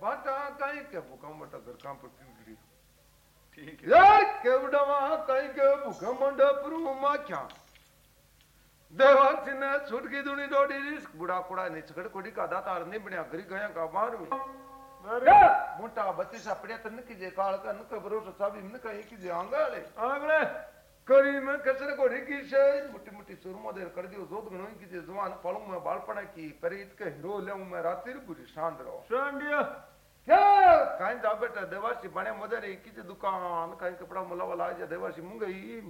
बाटा कहीं के मटा घर पर किंगड़ी ठीक है। केवडवा कहीं के भूखा मंडा पर मा क्या? देवासी ने छूट दुनी डोडी रिस बुढ़ा कुड़ा ने छकड़ कोड़ी का दाता नहीं बनया गरी गया का मारू मोटा बत्ती सा पड़िया तो निकी जे काल का नक भरोसा साबी न कहीं की जे आंगाले आगले करी में कसरे को रिकी से। मुट्टी मुट्टी सुरमा देर कर दियो जोत गणोई की जवान पलू में बालपण की परीत के हीरो ले मैं रात्रि पूरी शांत रहो शांडिया क्या? काई जा बेटा देवासी बने मदर की जे दुकान काई कपड़ा मोला वाला जे देवासी मुंगई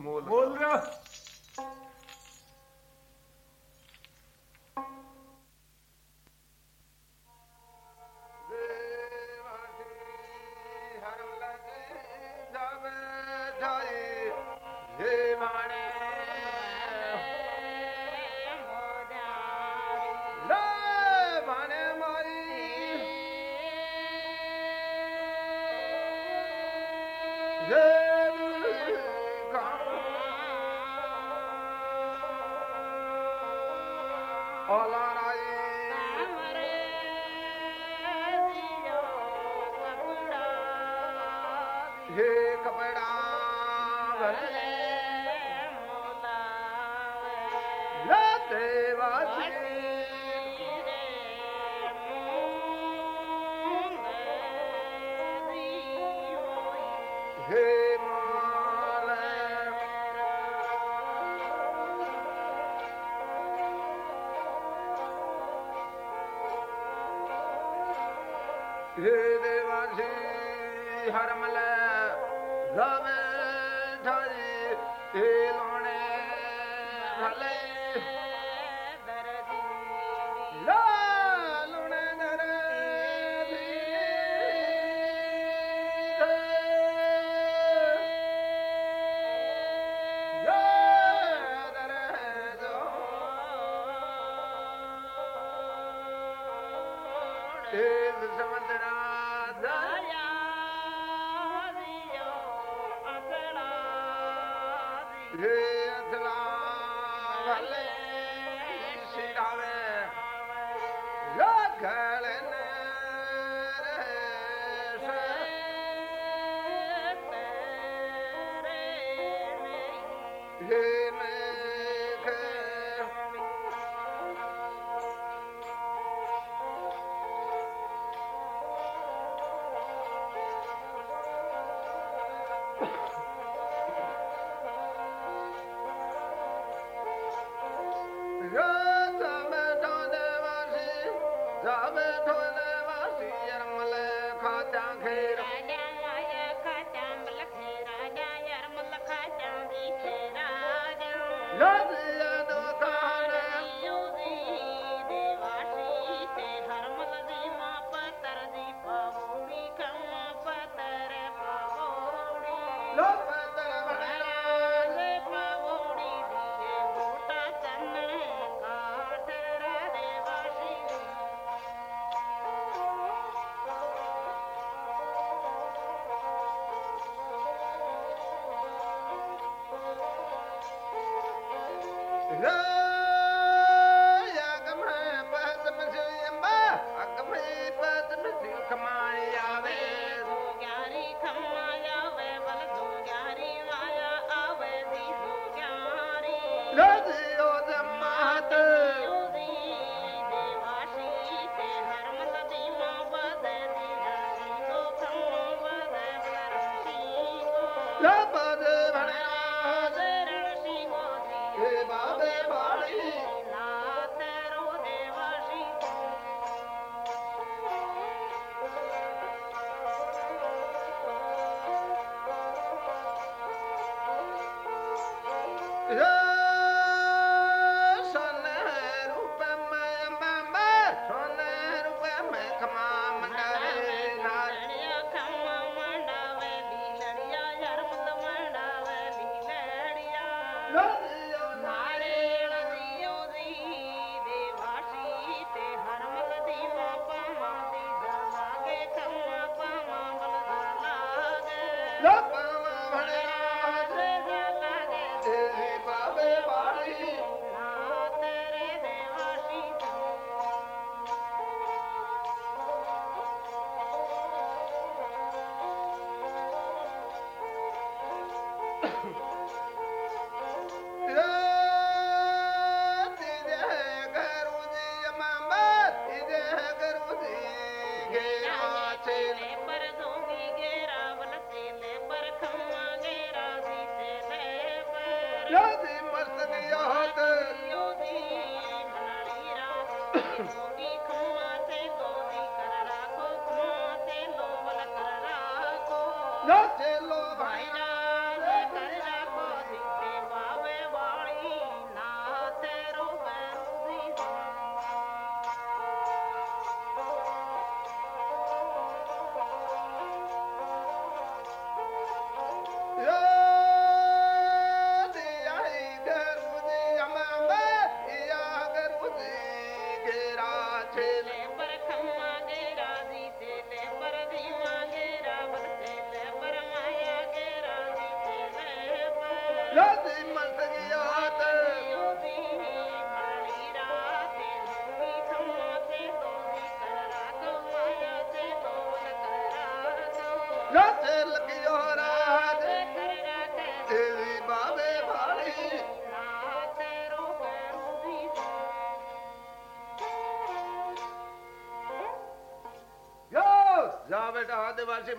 Dang Dang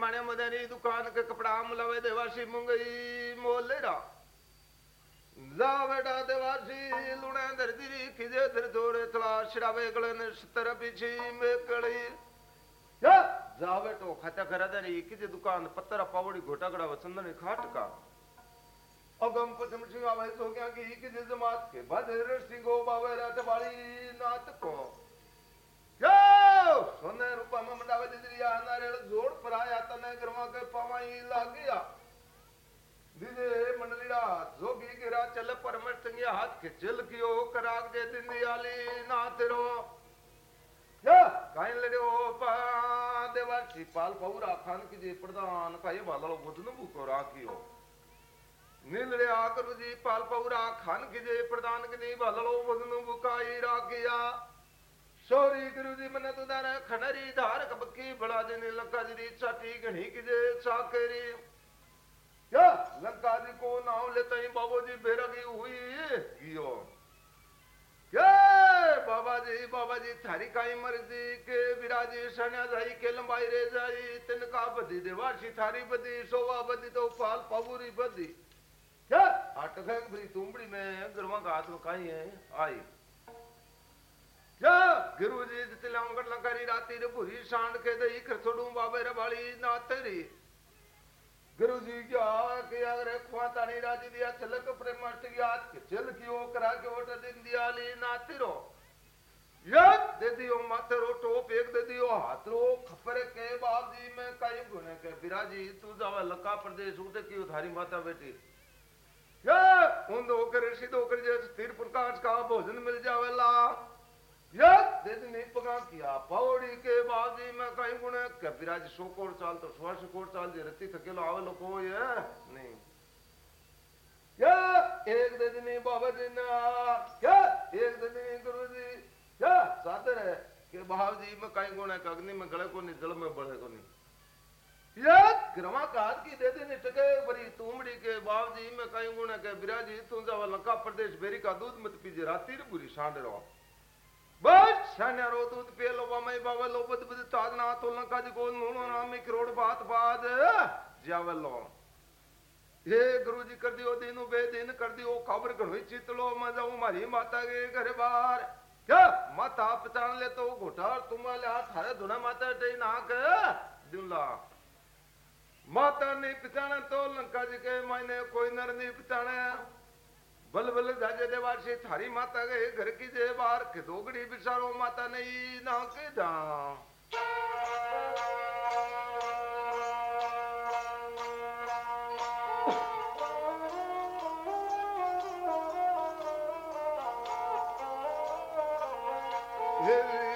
माने मदनी दुकान के कपड़ा मुलावे देवासी मुंगई मोलेरा जा बेटा देवासी लुणे धरती खिजे धर जोरे थला शिरावे गलन सतर पीछे मेकड़ी जा बेटो खाता खरा दरी खिजे दुकान पत्तरा पावड़ी घोटागड़ा वसंदन खाट का अगम पचम सिंह आवे तो क्या की किसी जमात के भद्र सिंह बावे रात वाली नात को यो सोने रूपा में मंडावे दिया नारेल जोड़ ਪਰਾਇਆ ਤਨੇ ਕਰਵਾ ਕੇ ਪਵਾਈ ਲਾਗਿਆ ਦਿਦੇ ਮੰਡਲੀੜਾ ਜੋਗੀ ਗਿਰਾ ਚਲ ਪਰਮਰ ਤੰਗਿਆ ਹੱਥ ਖਿਚਲ ਗਿਓ ਕਰਾਗ ਦੇ ਦਿੰਦੀ ਆਲੀ ਨਾ ਤੇਰੋ કાઈ લડ્યો દેવા શ્રીપાલ પૌરા ખાન કીધી પ્રધાન ભાઈ વાલાળો વધનો ભૂકો રાખ્યો નીલડ્યા કરુજી પાલ પૌરા ખાન કીધે પ્રધાન કીધી વાલાળો વધનો ભૂકાઈ રાખ્યા सोरी गुरु जी मन तुदार खनरी धार कबकी बड़ा दिन लंका जी चाटी घणी किजे चाकरी या लंका जी को नाम लेते ही बाबू जी बेरगी हुई गियो ये बाबा जी बाबा जी थारी काई मर्ज़ी के विराजी सन्या जाई के लंबाई रे जाई तिनका बदी देवासी थारी बदी सोवा बदी तो पाल पाबूरी बदी क्या अटक तुमड़ी में गरवा का हाथ में काई है आई गुरु जी तिलंगट लंकारी राती रे भूरी सांड के दई खरछोड़ू बाबे रे बाली नातरी गुरु जी क्या के अगर खुआ तानी राज़ी दिया चलक प्रेमष्ट याद के चल की ओ करा के ओट दिन दिया ली नातिरो यक दे दियो माथरो टोप एक दे दियो हाथरो खपर के बाप जी में कई गुने के बिराजी, तू जावे लका प्रदेश, उठे की उधारी माता बेटी। या उन दो कर सीधो कर जे स्थिर प्रकाश का भोजन मिल किया पौड़ी के बाजी में कहीं गुणे कपिराज सो कोड़ चाल तो सुहा सौ कोड़ चाल जे रत्ती थकेलो आवे लो कोई है नहीं क्या एक दे दिन बाबा जी ने क्या एक दे दिन गुरु जी क्या सादर है कि भाव जी में कहीं गुणे अग्नि में गले को नहीं जल में बढ़े को नहीं ग्रमा काल की दे देने टके बरी तुमड़ी के बाव जी में कहीं गुणे के बिराजी तू जावा लंका प्रदेश बेरी का दूध मत पीजे राती बुरी सांड रहो बस शन्यारो दूध पेलो वमय बवलो बुद बुद ताजना तो लंका जी को नूनो नामी करोड़ बात बाद जावलो हे गुरु जी कर दियो दिनु बे दिन कर दियो खबर घणो चितलो मैं जाऊँ मारी माता के घर बार क्या माता पहचान ले तो घोटार तुम ले थारे धुना माता टे नाक दिला माता नहीं पहचाने तो लंका जी के बल बल जाजे देवासी थारी माता गए घर की जे बार के दोगड़ी बिचारो माता नहीं ना के दा Yeah.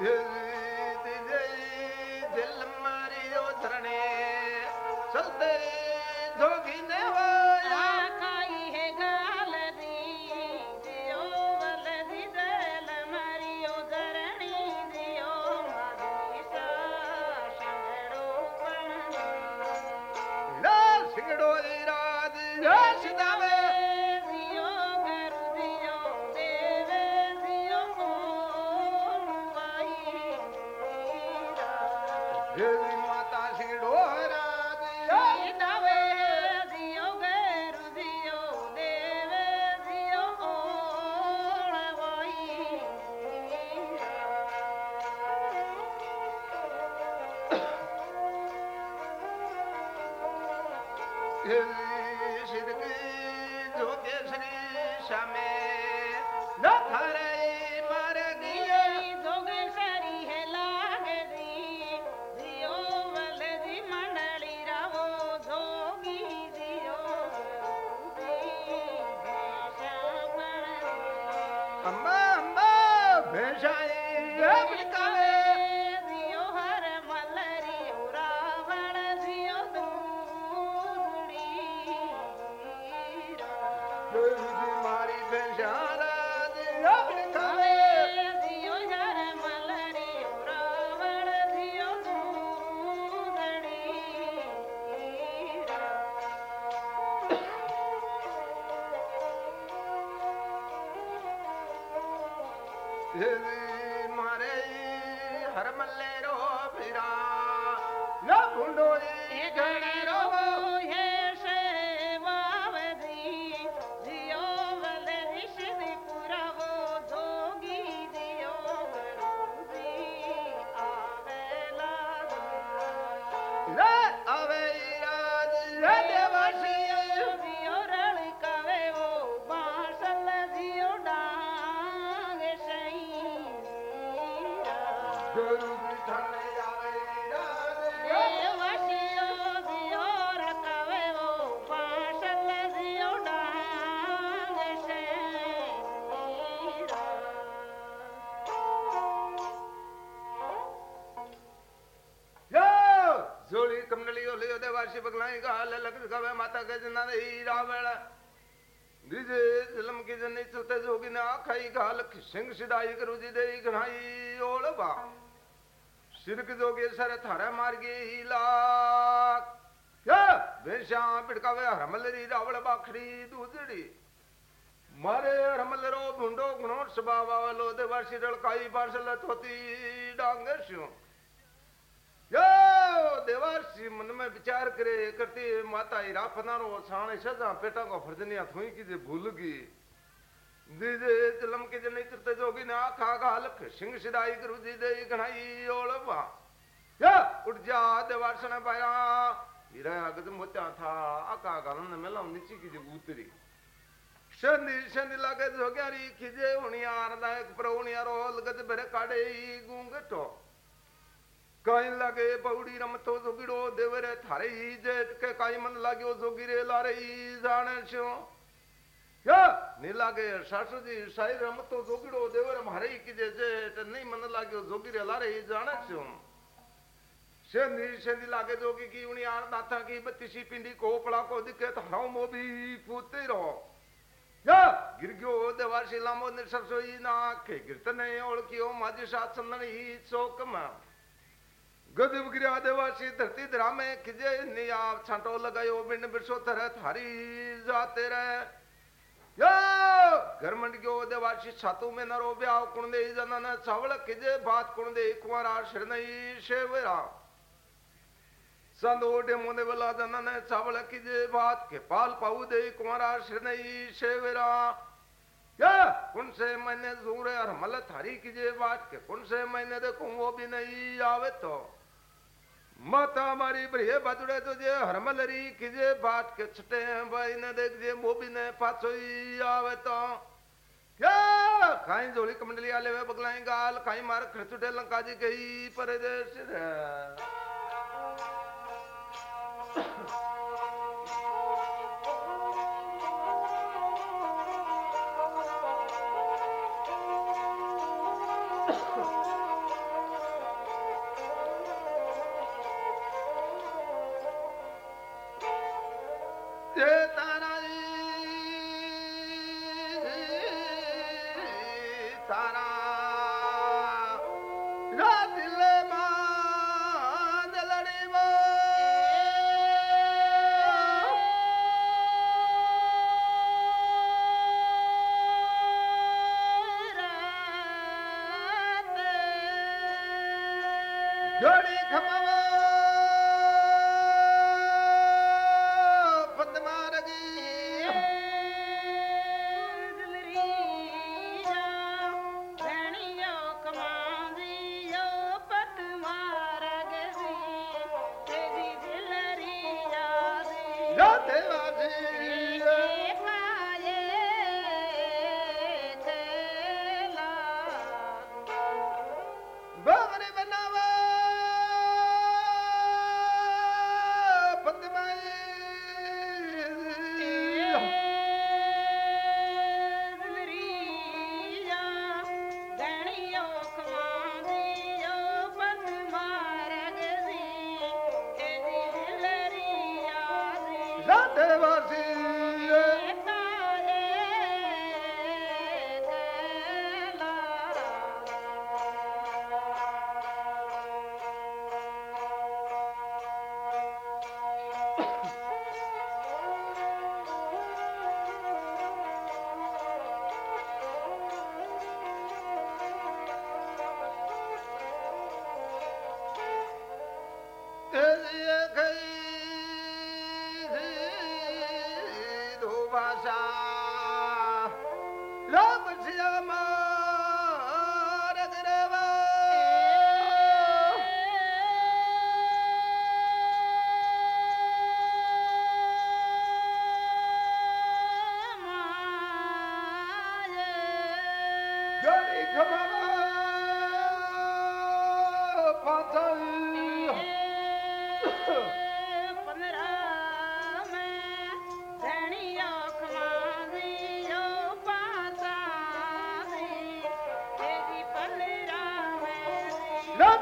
દેવી ਸਕਤ ਖਵੇ ਮਾਤਾ ਕਜ ਨਰਹੀ ਰਾਵਣ ਦਿਜੇ ਜ਼ਲਮ ਕੀ ਜਨੀ ਸੁਤੇ ਜੋਗੀ ਨਾ ਖਾਈ ਗਾਲ ਸਿੰਘ ਸਿਦਾਈ ਕਰੂ ਜੀ ਦੇਈ ਘਣਾਈ ਓਲਵਾ ਸਿਰਕ ਜੋਗੇ ਸਰ ਥਾਰਾ ਮਾਰ ਗਈ ਲਾ ਵੇਸ਼ਾਂ ਭਿੜਕਾਵੇ ਹਰਮਲਰੀ ਰਾਵਲ ਬਾਖੜੀ ਦੂਜੜੀ। ਮਾਰੇ ਹਰਮਲਰੋ ਭੁੰਡੋ ਗੁਣੋ ਸਬਾਵਾ ਲੋ ਦੇ ਵਰਸੀ ਰਲਕਾਈ ਬਰਸਲ ਤੋਤੀ ਡਾਂਗਸ਼ੂ શું યો દેવાસી मन में विचार करे करती माता हीरा फनारो छाणे सजा पेटा को फर्जनिया थुई की जे भूल गई दीजे जलम के जने चिरते जोगी ने आखा गालक सिंह सिदाई गुरु जी दे घणाई ओळवा या उठ जा देवासन पाया हीरा अगद मोत्या था आका गालन में लम नीची की जे उतरी शनि शनि लागे जोग्यारी खिजे उणियार दायक प्रउणियारो लगत बेरे काडे गुंगटो कहन लगे बौड़ी रमतो जोगिड़ो, देवरे थारे ही जेठ के काई मन लाग्यो, जोगिरे लारे ही जाने छो। या, नी लागे सासू जी साई रमतो जोगिड़ो, देवरे मारे ही कीजे जेठ नहीं मन लाग्यो, जोगिरे लारे ही जाने छो। से नी से नी लागे जोगी की उनी आन दाता की बत्तीसी पिंडी कोपड़ा को दिखे तो थारो मो भी फूते रहो। या, गिर गयो देवाशी लामो निसरसोई नाके गिरतने ओळखियो माझी साथ संदन ही चौक में। गदब गिरा देवासी धरती धरा में खिजे निया छांटो लगायो, बिन बिरसो तरह थारी जाते रहे। यो घर गयो देवासी छातू में नरो ब्याह कुण दे जना न छावल खिजे बात कुण दे कुंवारा शरणई शेवरा संदो डेमो ने बला जना न खिजे बात के पाल पाऊ दे कुंवारा शरणई शेवरा कुण से मैंने सूर हर मल थारी कीजे बात के कुण से मैंने देखूँ वो भी नहीं आवे तो। माता मारी बढ़िया बाजुड़े तुझे हरमलरी कीजिए बात के छटे भाई ने देख जे वो भी ने पाछो ही आवे तो या काई जोड़ी कमंडली आले वे बगलाई गाल काई मार खरचुटे लंका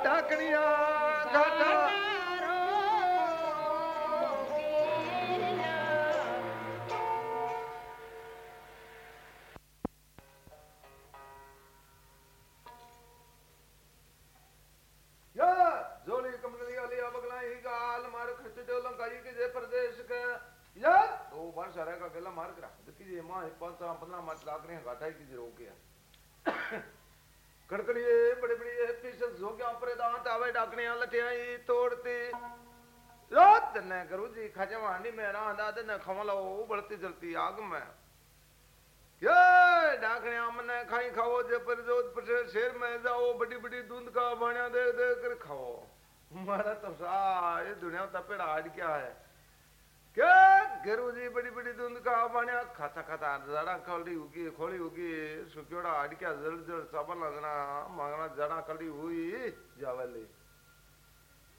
ઢાકણિયા ઘાટા दाद ने जलती आग में ये डाकने हमने खाई खाओ जे पर जो शेर में जाओ बड़ी बड़ी दूध का बाणिया दे दे कर खाओ हमारा तो सा ये दुनिया तपेड़ा हाड क्या है क्या गेरू जी बड़ी बड़ी दूध का बाणिया खाता खाता जड़ा कली उगी खोली उगी सुक्योड़ा हाड क्या जड़ जड़ चावल लगना मांगना जड़ा कली हुई जावली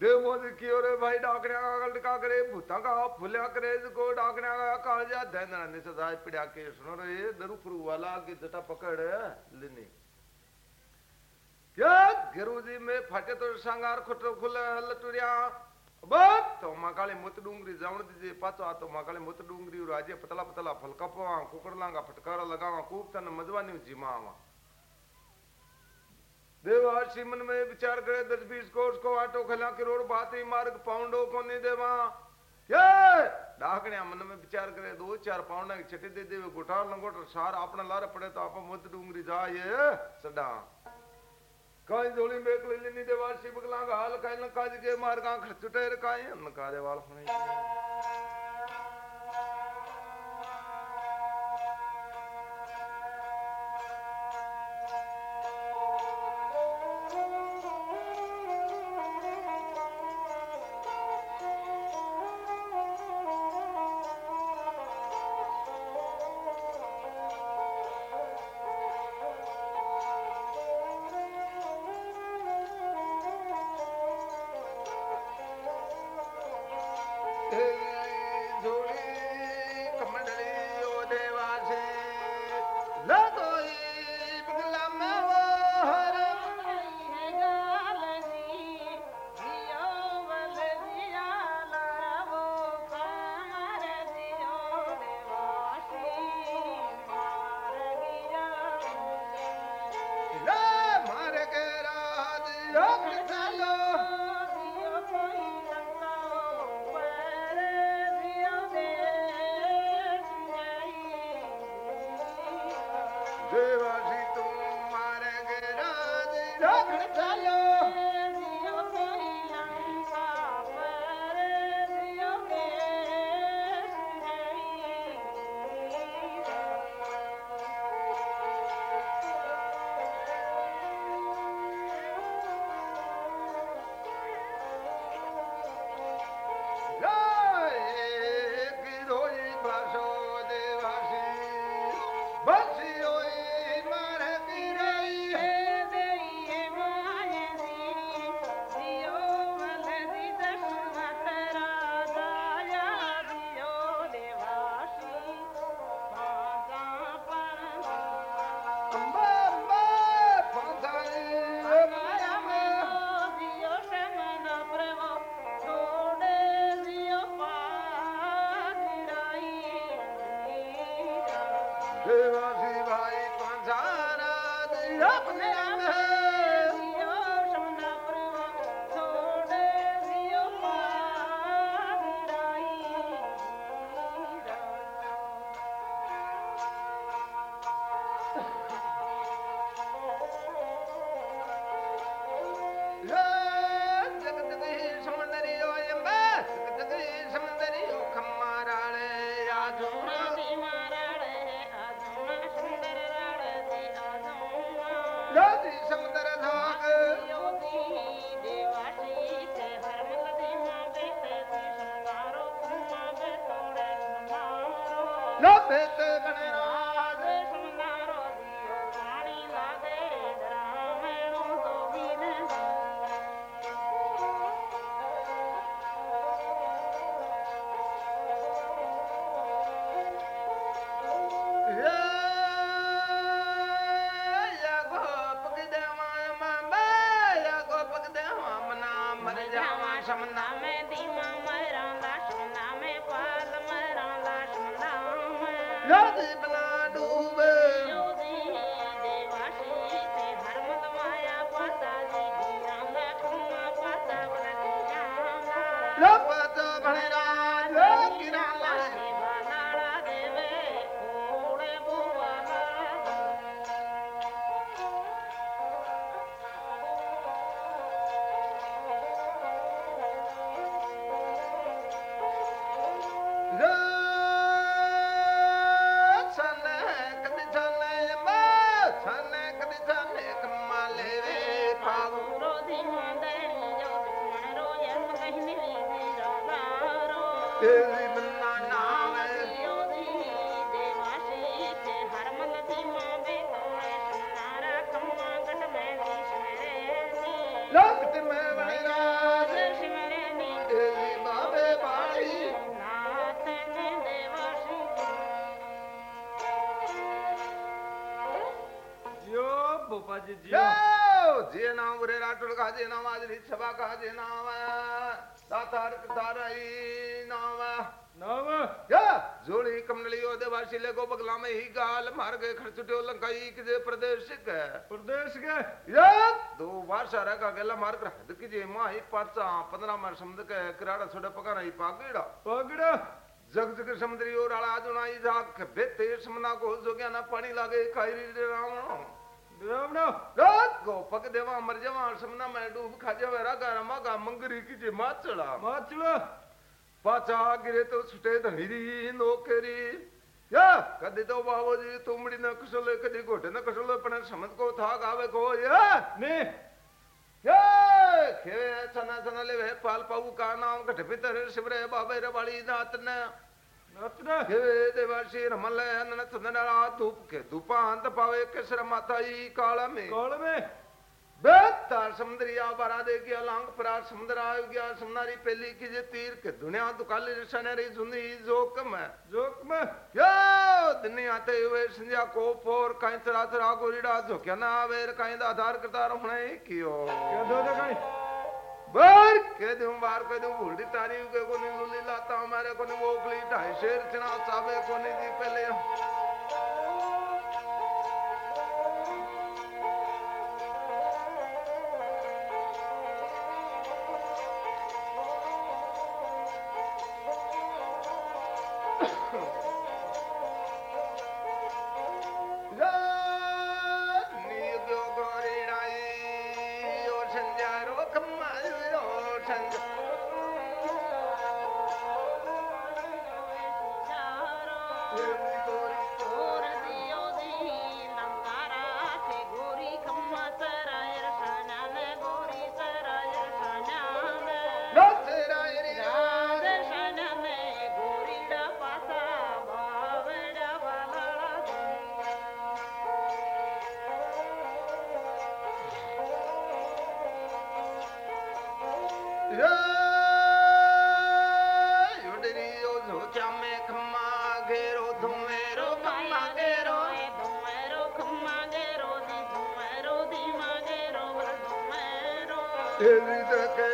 डेमो जी की ओरे भाई डाकने का गलका करे भूता का फुल्या करे को डाकने का कालजा धैंदना ने सदाय पिड़ा के सुनो रे दरु वाला की जटा पकड़ लेनी। क्या गुरुजी में फाटे तो संगार खोटो खुले, लटुरिया बस तो माकाली मुत डूंगरी जावण दीजिए पाचो आ तो माकाली मुत डूंगरी राजे, पतला पतला फलका पवा कुकड़ लांगा फटकारा लगावा खूब तन मजवानी जीमावा देवा सिमन में विचार करे दस बीस कोस को आटो खला करोड़ बाती मार्ग पाउंडो को नहीं देवा। ये! डाकने मन में विचार करे, दो चार पाउंडा की छठी दे देवे, गुठार लंगोट सार अपना लारे पड़े तो आप मुत डूंगरी जाए सदा काई जोली में एक लिली नहीं देवा शिव गलांग हाल काई न काज के मार्गा खचुटे रे काई न कारे वाल होने। ಖರ್ಚುಟಿವಲ್ಲ ಕೈಕಿದೆ ಪ್ರದೇಶಕ್ಕೆ ಪ್ರದೇಶಕ್ಕೆ ದೋ ವರ್ಷ ರಾಗಾಗೆಲ್ಲ ಮಾರ್ಕ್ರ ಅದಕ್ಕೆ ಜೇಮ ಇಪ್ಪತ್ತ ಪದನಾಮ ಶಬ್ದಕ್ಕೆ ಕಿರಾಡ ಸುಡ ಪಗಾರ ಈ ಪಾಗಿಡ ಪಾಗಿಡ जग जग समुद्री और आला जुनाई जाग बे तेज मना को जो गया ना पानी लागे खाई रावण। रावण? रात को पक देवा मर जावा समना मैं डूब खा जावे रागा रमा का मंगरी की जे माचड़ा। माचड़ा? पाचा गिरे तो छुटे धणी या कदी तो बाबू जी तुमड़ी न कसले कदी गोटे न कसले पण समझ को था गावे को या ने ये खेवे चना चना ले वे पाल पाऊ का नाम घट भीतर शिवरे बाबे रे वाली नात ने नतना खेवे देवाशी रमल नन चंदना धूप के धूपांत पावे केसर माताई काला में कौल में बेतार समुद्रिया बारा दे गया लांग परार समुद्र आ गया। समनारी पेली की जे तीर के दुनिया दुकाली सनेरी जुनी जोकम है। जोक में यो दिन आते हुए संध्या को पोर काई तरा तरा गोरीड़ा झोक्या ना आवेर काई दा आधार करता रहने कियो क्या दो दे कहीं बार के दूँ बार के दूँ भूलती तारी के कोनी लुली लाता हमारे को कोनी मोकली ढाई शेर चना साबे कोनी जी पहले। the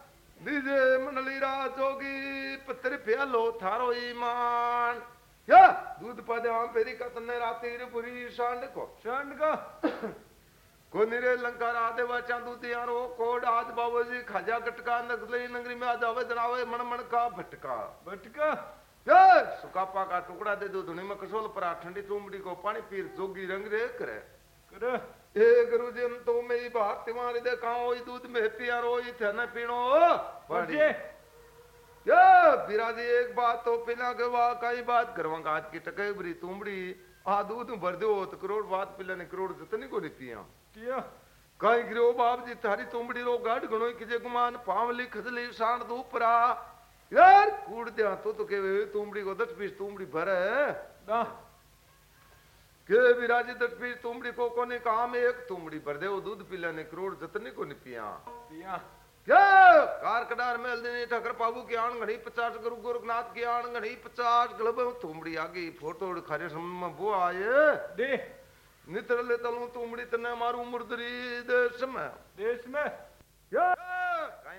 દીજે મંડળી રા જોગી પત્ર ફેલો થારો ઈમાન યા દૂધ પાદે આમ પેરી કતને રાતી રે પૂરી શાંડ કો શાંડ કો કોની રે લંકા રા દે વા ચાંદુ દિયારો કોડ આજ બાબુજી ખાજા ગટકા નગલી નગરી મે આજ આવે જનાવે મણ મણ કા ભટકા ભટકા યે સુકાપા કા ટુકડા દે દો ધુણી મે કસોલ પર ઠંડી ચુંબડી કો પાણી પીર જોગી રંગ રે કરે કરે हे गुरु जी तो मेरी बात तुम्हारी देखाओ दूध में? पिया रो थन पीणो बिराजी एक बात तो पिला के वाह कई बात करवा हाथ की टके बरी तुमड़ी आ दूध भर दो तो करोड़ बात पिला ने करोड़ जतनी को नहीं पिया कहीं गिरो बाप जी थारी तुमड़ी रो गढ़ गणो किजे गुमान पावली खजली शान दूपरा यार कूड़ दिया तो तो के तुमड़ी को दस पीस तुमड़ी भर है। के विराजी तटवीर तो तुमड़ी को कोने काम एक तुमड़ी पर देव दूध पिला ने करोड़ जतने को पिया। पिया। क्या कारकडार में अलदे ठकर पाबू के आण घड़ी पचास गुरु गोरखनाथ के आण घड़ी पचास गलब तुमड़ी आगे फ़ोटो खरे समय में वो आए। दे। नितर तलू तुमड़ी तने मारू मुर्दरी देश में। देश में। क्या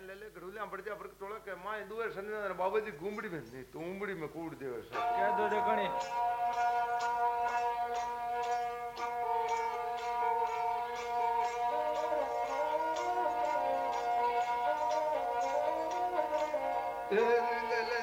लेले गड़ूलिया पड़ जा बरक टोला के माँ दुवे सन्ने ने बाबूजी घूमड़ी में नहीं तो उंबड़ी में कूड़ देवे सर कह दो जो कणी। ले ले ले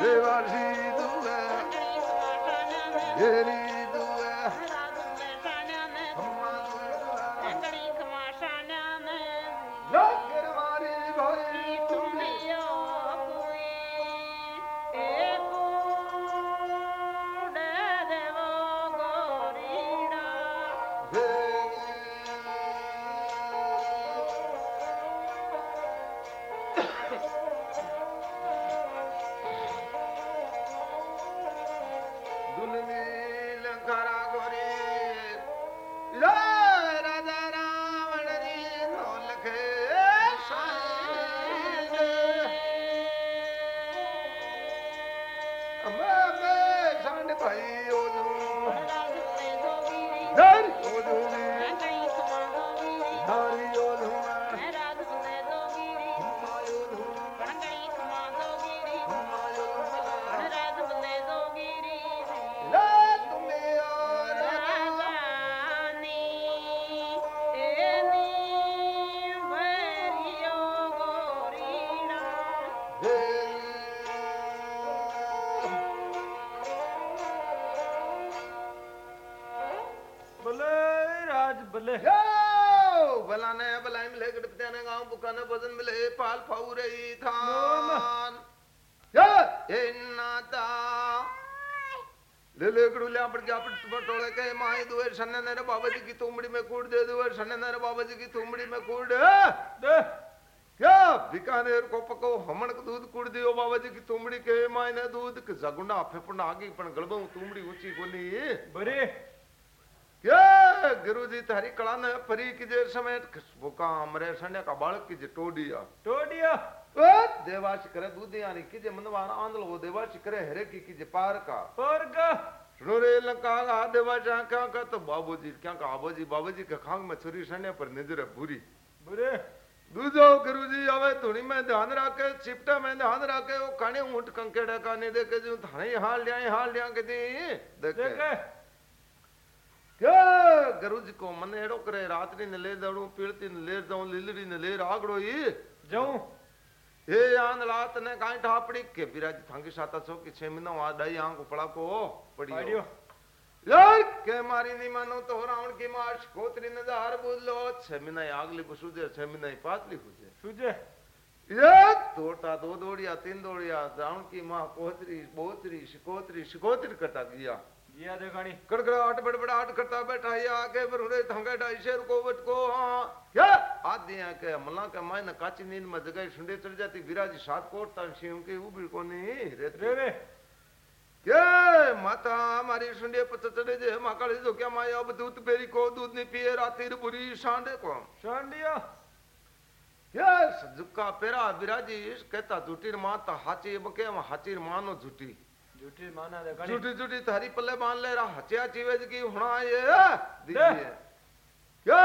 Devarjido é. Ele എന്നാതാ ಲೇಕಡುಲಿ ಅಪ್ಪಟಿಗೆ ಅಪ್ಪಟೊಳಗೆ ಮಾಯಿದುವೆ ಸಣ್ಣ ನೆರ ಬಾಬಾಜಿಗೆ ತುಂಬಿಡಿ ಮೇ ಕೂಡ್ದೇದುವೆ ಸಣ್ಣ ನೆರ ಬಾಬಾಜಿಗೆ ತುಂಬಿಡಿ ಮೇ ಕೂಡ क्या बीकानेर को पको हमणक दूध कुड़ दियो बाबा जी की तुमड़ी के मायने दूध के जगुंडा फेफुंडा आगे पण गड़बो तुमड़ी ऊँची बोली बरे क्या गुरुजी थारी कला ने परी की जे समेट भूका हमरे सने का बालक की जे टोडिया टोडिया देवाशिकर दूधियानी किजे मनवान आंदल हो देवाशिकर हरे की किजे पार का। पार का सुनो लंका का देवा जा क्या का तो बाबू क्या का बाबू जी के खांग में छुरी सने पर नज़र बुरी बुरे। दूजो गुरु जी आवे में ध्यान रखे चिपटा में ध्यान रखे वो काने ऊँट कंकेड़ा का देखे जो थाने हाल लिया हाल लिया के दी देखे, देखे। क्या गुरु को मन एड़ो करे रात्रि ने ले दड़ू पीड़ती ने ले जाऊँ लीलड़ी ने ले रागड़ो ई जाऊँ। हे आन लात ने काई ठापड़ी के बिराज थांगी साता छो कि छे महीना आ दाई आँख पड़ा को पड़ी पाड़ियो। यार के मारी नहीं मानो तो रावण की माश कोतरी ने दार बोलो छे महीना आगली बुसुजे छे महीना पातली खुजे सुजे। एक दौड़ता दो दौड़िया तीन दौड़िया रावण की माँ कोतरी बोतरी शिकोतरी शिकोतरी गया जिया देखानी बड़बड़ाहट करता बैठा ये आके बरुड़े थंगे ढाई शेर को बट को हाँ। क्या? आदि के मल्ला के मायने काची नींद में जगह सुंडे चढ़ जाती विराजी सात कोटता शिव के उबी को नहीं रहती। रे रे। के माता हमारी सुंडे पत चढ़े जे माकाली जो क्या माया अब दूध बेरी को दूध नहीं पिए राती बुरी सांडे को। सांडिया यस जुक्का पेरा विराजी कहता झूठी माता हाची बके हाची मानो झूठी। झूठी माना देखानी झूठी झूठी थारी पल्ले बाँध ले रहा हचिया चीवेज की होना ये दीजिए क्या?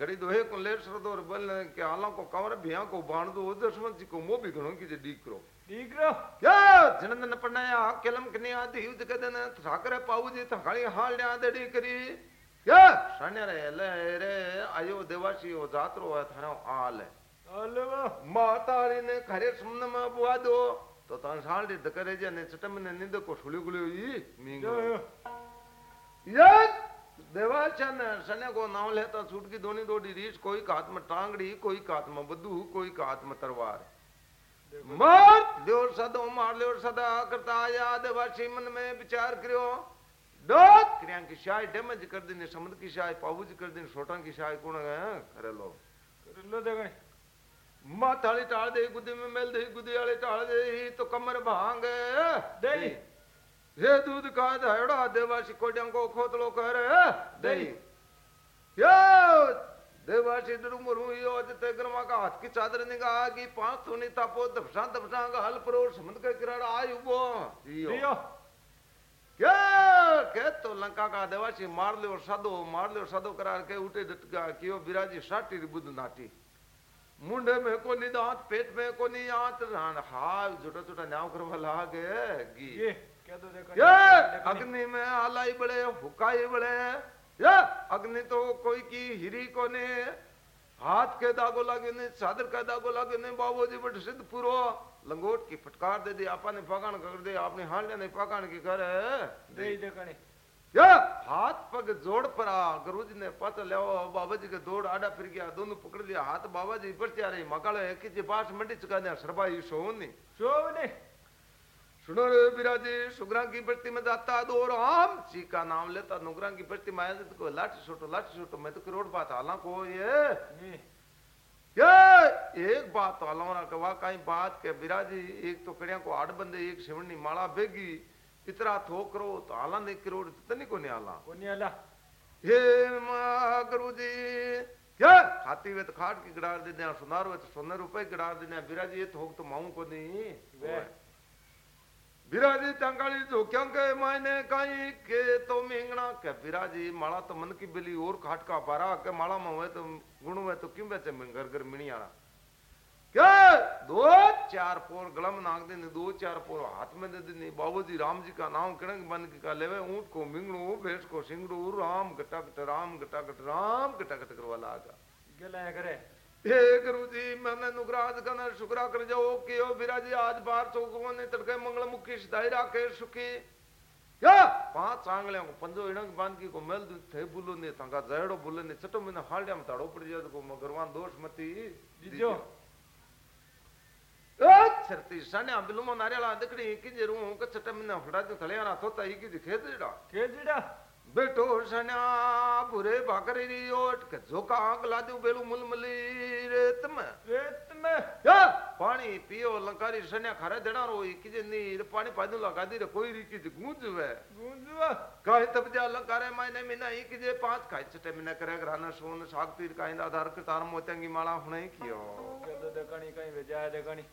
घड़ी दोहे को लेट सरदोर बल के आला को कवर भिया को बाण दो दशमन जी को मो भी घणो की जे डीक करो ठीक रो। क्या? जनन पड़नाया केलम कने आधी युद्ध के दिन ठाकरे पाऊ जी थकाली हाल ने ल्या देड़ी करी। क्या? सण्य रे ले रे आयो देवासी ओ जात्रो है थारो आल है। मातारी ने खरे सुमन में बुआ दो। तो तान साल दी दकरे जे ने चटम ने निंद को सुली गुली ई मींगो। जो ये। देवाचन सने को नाम लेता छूट की दोनी दोडी रीछ कोई का हाथ में टांगड़ी कोई का हाथ में बद्दू कोई का हाथ में तलवार मार ल्योर सदो मार ल्योर सदा करता आया देवासी मन में विचार करियो। डोत क्रिया की शाय डैमेज कर देने समुद्र की शाय पाबूजी कर देने छोटा की शाय कौन है? करे लो कर लो देखानी माथाली टाल दे गुदी में मेल दे गुदी वाली टाल दे तो कमर भाँग दही। रे दूध का धायड़ा देवासी कोडियाँ को खोतलो कर। दही। यो देवासी डरू मरू यो जते गरमा का हाथ की चादर निगाह की पाँच सोनी तापो दफसा दफसा का हल परो समुद्र के किराड़ा आयु जियो जियो क्या? के तो लंका का देवासी मार लियो सादो मार लियो सादो करार के उठे डटका कियो बिराजी साटी बुद्ध नाटी। मुंडे में कोनी दांत पेट में कोनी आंत रान हाल छोटा छोटा न्याव करवा लागे गी। ये क्या तो देखानी ये अग्नि में आलाई बड़े हुकाई बड़े। ये अग्नि तो कोई की हिरी कोने हाथ के दागो लागे ने चादर का दागो लागे ने बाबूजी बट सिद्ध पुरो। लंगोट की फटकार दे दी आपा ने पकान कर दे आपने हांडिया ने पकान की कर। दही देखानी या हाथ पग जोड़ पड़ा गुरुजी ने पता ले बाबा जी के दौड़ आडा फिर गया दोनों पकड़ लिया हाथ बाबा जी बढ़ते आ मकाल है कि जी मंडी चुका दिया सरबाई सोनी शोभने सुनो रे बिराजी सुग्रा की बस्ती में जाता दो राम जी का नाम लेता नुगरा की बस्ती में आया तो लाठी छोटो लाठी छोटो मैं तो करोड़ बात आला को ये ये एक बात तो आला के कहीं बात के बिराजी एक तो कड़िया को आठ बंदे एक शिवनी माला बेगी इतना थोकरो तो आला नहीं करोड़ तनी को नहीं आला। कोनी आला? हे गुरु जी क्या खाती हुए तो खाट की गिडार दे दिया सुनार हुए तो सोने रुपए गिडार दे दिया। बिराजी ये थोक तो माऊ को नहीं वे। बिराजी टंगाली जो क्या के मायने काई? के तो मेंगना के बिराजी माला तो मन की बिली और खाट का पारा के माला में हुए तो गुण हुए तो क्यों बेचे में घर घर मिनियाना क्या? दो चार पोर गलम नाग देने दो चार पोर हाथ में दे देने बाबूजी राम जी का नाम किणक बन के का लेवे? ऊँट को मिंगड़ू भैंस को सिंगड़ू राम गटा गट राम गटा गट राम गटा गट करवा लागा गेला करे। हे गुरु जी मैंने नुगराज कन शुक्रा कर जाओ कि ओ बिराजी आज बार चौको ने तड़के मंगल मुखी सिधाई राखे सुखी। क्या? पाँच आंगलियों को पंजो इणक बाँध की को मेल दू थे बुलो ने तंगा जड़ो बुले ने चटो में हालिया में ताड़ो पड़ जाए तो को मगरवान दोष मती। जीजो சண்டை அம்பிலும் நிறையா அதுக்கடி கிஞ்சிரும் உங்க சட்டம் ஃபுடாச்சு தலையான சொத்த இக்கிது கேதுடா கேதுடா બેટો સણ્યા ભૂરે ભાકરી ઓટ કે ઝોકા આંક લાદ્યું પેલું મુલમલી રે તમે में? या! पानी पियो लंकारी सन्या खारे देना रोई कि जनी पानी पादू लगा दी रे कोई री की गूंजवे गूंजवा काहे तब जा लंकारे मायने में नहीं कि जे पाँच खाई छटे में न करे घराना सोन साग पीर काहे आधार के तार मोतेंगी माला हुने कियो। कदे देखणी कहीं भेजा देखणी।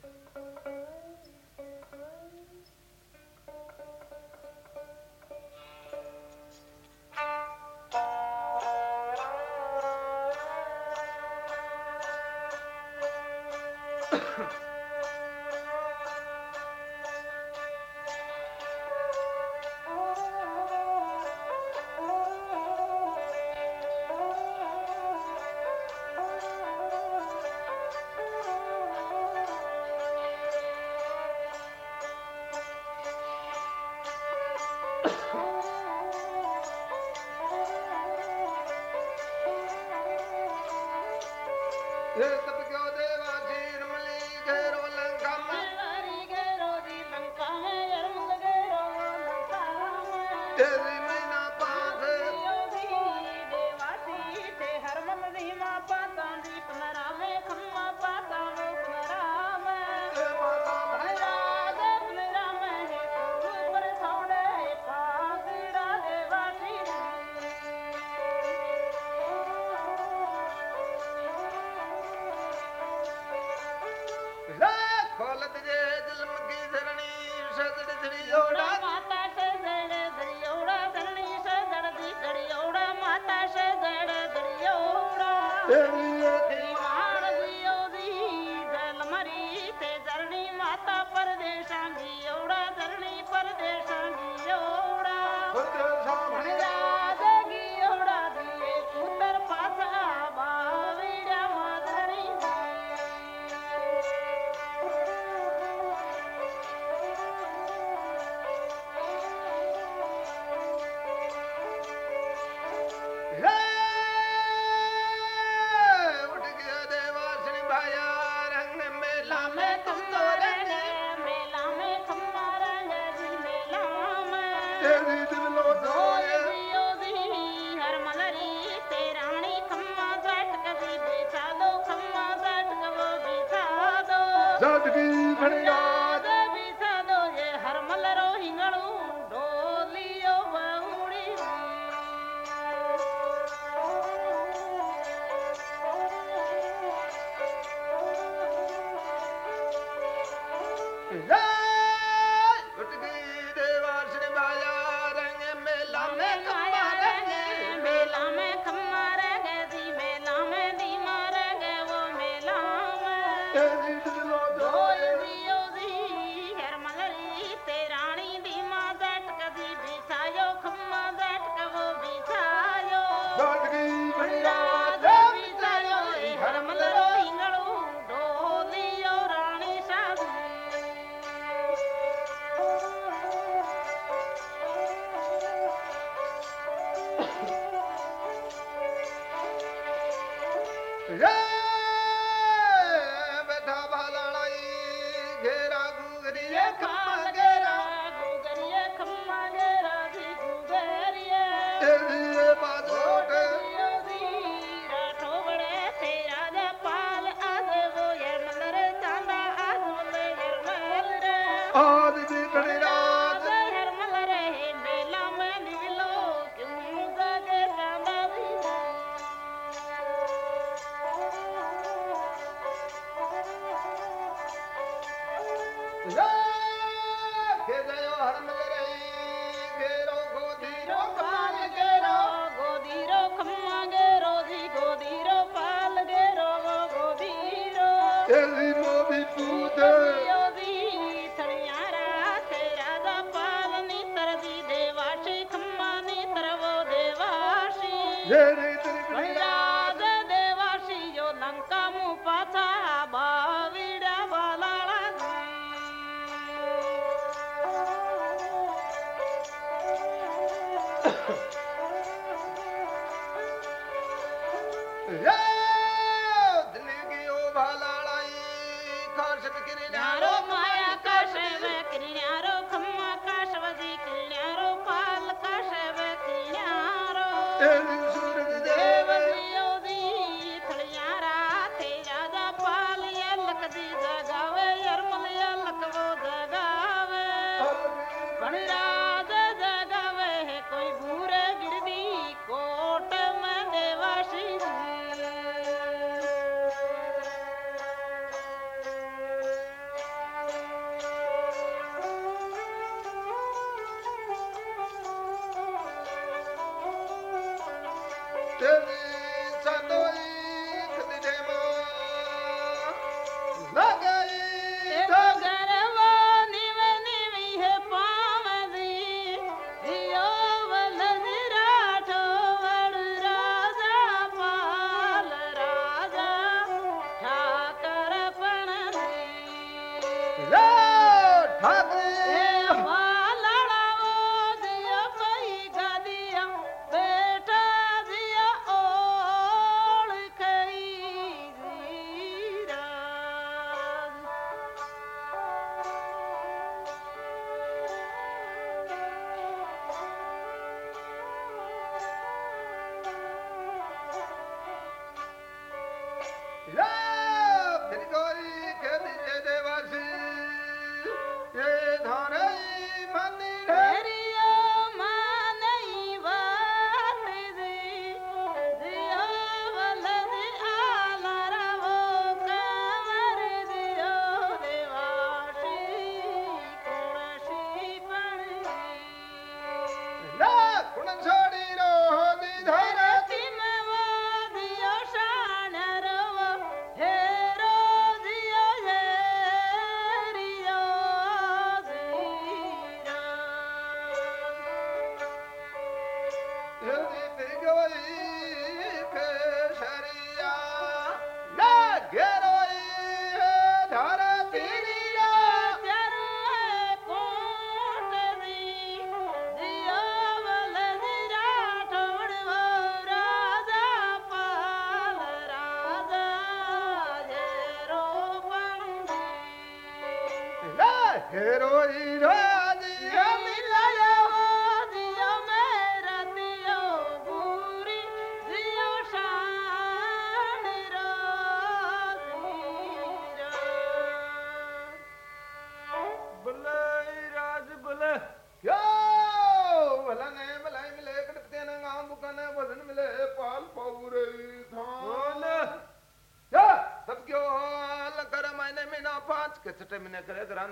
ಹೇಳ್ತಾರೆ There is the Lord. तेरी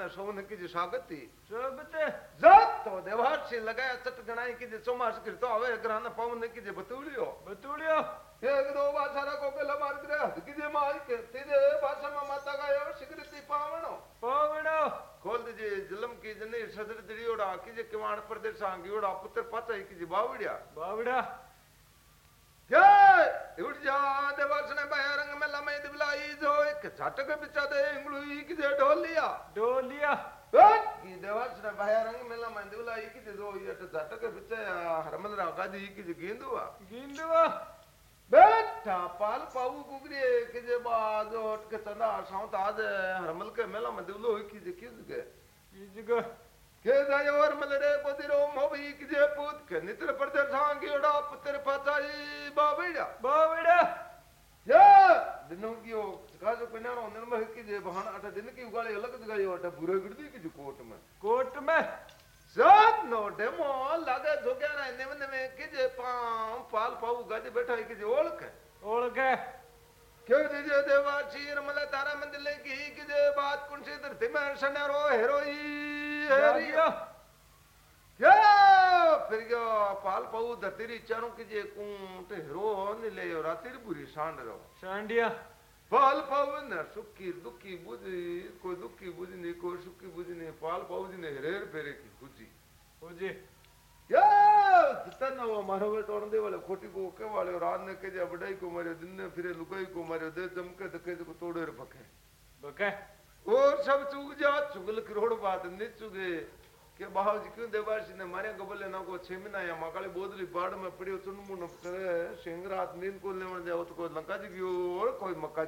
कराना सोन की जी स्वागत थी। सबते जब तो देवार से लगाया चट गणाई की जे चोमास कर तो आवे कराना पवन की जे बतूलियो। बतूड़ियो एक दो बार सारा को के लमार करे की जे मार के तेरे भाषा में माता का यो सिगरती पावनो पावड़ो खोल दीजिए जलम की जने सदर दिड़ियोड़ा की जे किवाण प्रदेश आंगियोड़ा पुत्र पाचा की जे बावड़िया बावड़ा क्या उठ जा देवास ने बहरंग में लमे दिबलाई जो एक झटक बिचा दे इंगलुई की जे ढोलिया डोलिया की देवास ने भाया बहरंग में लमे दिबलाई की जे जो ये झटक बिचा हरमल रागा दी की जे गेंदुआ गिंदुआ बेटा पाल पाऊ गुगरी के जे बाज उठ के चंदा साउत आज हरमल के मेला में दिबलो की जे की के इजगो के के जाय और मलरे पोदिरो मोबी की जे पूत के नित्र परदे सांगियोड़ा पुत्र पचाई बाबेड़ा बावड़ा या दिनों की ओ का जो पिनारो निर्मह की जे बहान अठ दिन की उगाले अलग जगह अठ बुरे गिरदी की कोट में? कोट में? सब नो डेमो लागे जोग्या ना नेम नेम की जे पाम पाल पाऊ गाजे बैठा है की जे ओळख ओळखे क्यों जे जे देवा चीर मले तारा मंदिले की की जे बात कुन से धरती में सनेरो हेरोई हेरी जागियो क्या फिर गयो पाल पाऊ धरती चारों की जे कूट हेरो ने ले रातिर बुरी सांड रो सांडिया। पाल पावन सुखी दुखी बुझी कोई दुखी बुझनी कोई सुखी बुझनी पाल पाऊ जी ने हेरेर फेरे की बुझी ओजे या जितना वो मारो वे तोड़ दे वाले खोटी को के वाले रात ने के जे बड़ाई को मारे दिन ने फिरे लुगाई को मारे दे चमके धके को तोड़े रे पके बके और सब चुग जा चुगल करोड़ बात नहीं चुगे के बाहर जी क्यों देवासी ने मारे गबले ना को छह महीना या मकाले बोदली बाड़ में पड़ियो चुनमुन करे सिंगरात नींद को लेवन जाओ तो कोई लंका जी गयो और कोई मक्का